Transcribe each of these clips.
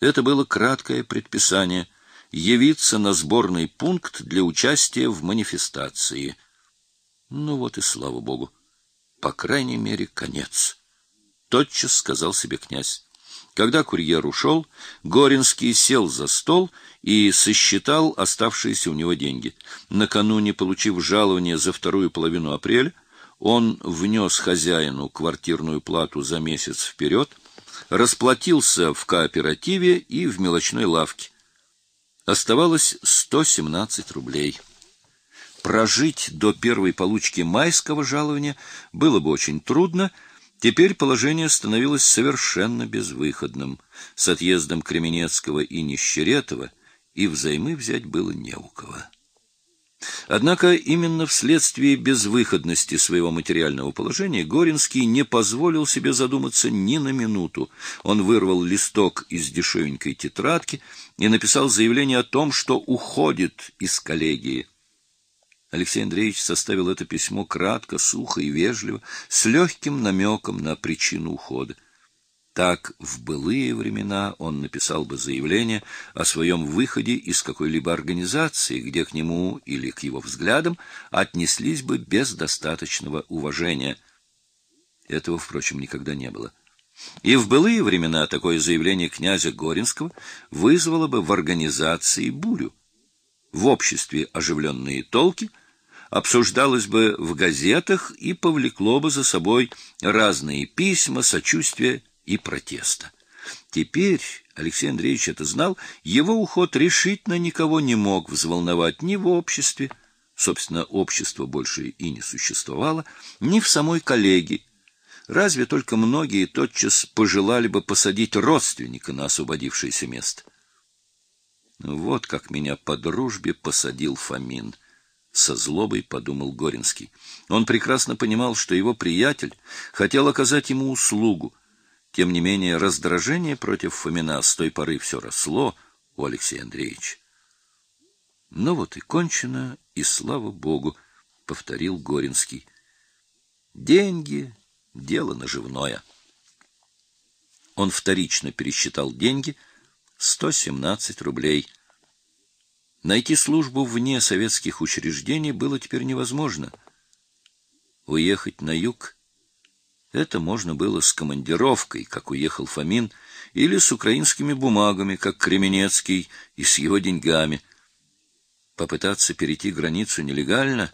Это было краткое предписание явиться на сборный пункт для участия в манифестации. Ну вот и слава богу. По крайней мере, конец. Тотчас сказал себе князь. Когда курьер ушел, Горинский сел за стол и сосчитал оставшиеся у него деньги. Накануне, получив жалование за вторую половину апреля, он внес хозяину квартирную плату за месяц вперед, расплатился в кооперативе и в мелочной лавке. Оставалось 117 рублей. Прожить до первой получки майского жалования было бы очень трудно, Теперь положение становилось совершенно безвыходным. С отъездом Кременецкого и Нищеретова и взаймы взять было не у кого. Однако именно вследствие безвыходности своего материального положения Горинский не позволил себе задуматься ни на минуту. Он вырвал листок из дешевенькой тетрадки и написал заявление о том, что уходит из коллегии. Алексей Андреевич составил это письмо кратко, сухо и вежливо, с легким намеком на причину ухода. Так в былые времена он написал бы заявление о своем выходе из какой-либо организации, где к нему или к его взглядам отнеслись бы без достаточного уважения. Этого, впрочем, никогда не было. И в былые времена такое заявление князя Горинского вызвало бы в организации бурю. В обществе оживленные толки обсуждалось бы в газетах и повлекло бы за собой разные письма, сочувствия и протеста. Теперь, Алексей Андреевич это знал, его уход решительно никого не мог взволновать ни в обществе, собственно, общество больше и не существовало, ни в самой коллегии. Разве только многие тотчас пожелали бы посадить родственника на освободившееся место. Вот как меня по дружбе посадил Фомин — со злобой подумал Горинский. Он прекрасно понимал, что его приятель хотел оказать ему услугу, тем не менее, раздражение против Фомина с той поры все росло у Алексея Андреевича. Ну вот и кончено, и слава богу, повторил Горинский. Деньги дело наживное. Он вторично пересчитал деньги сто семнадцать рублей. Найти службу вне советских учреждений было теперь невозможно. Уехать на юг это можно было с командировкой, как уехал Фомин, или с украинскими бумагами, как Кременецкий, и с его деньгами. Попытаться перейти границу нелегально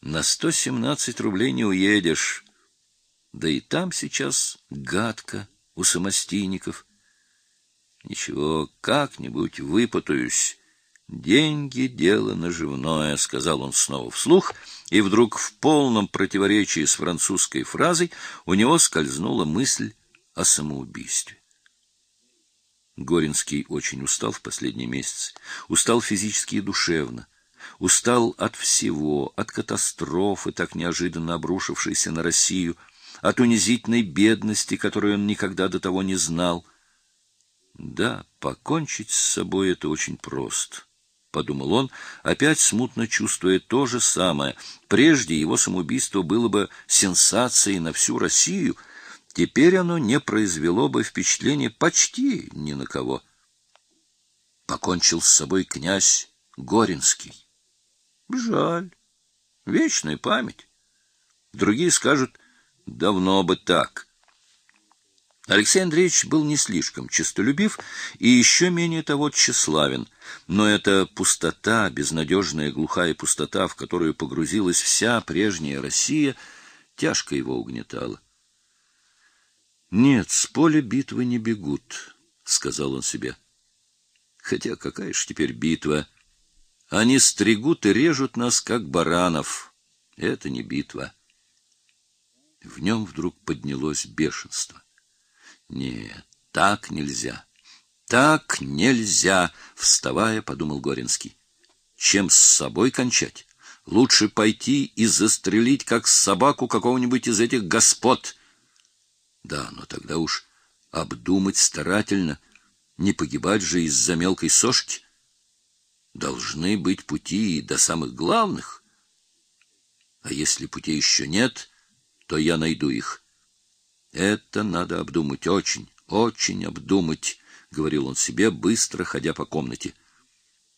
на сто семнадцать рублей не уедешь. Да и там сейчас гадко у самостийников. Ничего, как-нибудь выпутаюсь. Деньги дело наживное, сказал он снова вслух, и вдруг в полном противоречии с французской фразой у него скользнула мысль о самоубийстве. Горинский очень устал в последние месяцы, устал физически и душевно, устал от всего, от катастрофы, так неожиданно обрушившейся на Россию, от унизительной бедности, которую он никогда до того не знал. Да, покончить с собой это очень просто подумал он, опять смутно чувствуя то же самое. Прежде его самоубийство было бы сенсацией на всю Россию, теперь оно не произвело бы впечатления почти ни на кого. Покончил с собой князь Горинский. Жаль. Вечная память. Другие скажут: давно бы так. Алексей Андреевич был не слишком честолюбив и еще менее того тщеславен, но эта пустота, безнадежная глухая пустота, в которую погрузилась вся прежняя Россия, тяжко его угнетала. Нет, с поля битвы не бегут, сказал он себе. Хотя какая ж теперь битва? Они стригут и режут нас как баранов. Это не битва. В нем вдруг поднялось бешенство. Нет, так нельзя. Так нельзя, вставая, подумал Горинский. Чем с собой кончать? Лучше пойти и застрелить как собаку какого-нибудь из этих господ. Да, но тогда уж обдумать старательно, не погибать же из-за мелкой сошки. Должны быть пути и до самых главных. А если путей еще нет, то я найду их. Это надо обдумать очень, очень обдумать, говорил он себе, быстро ходя по комнате.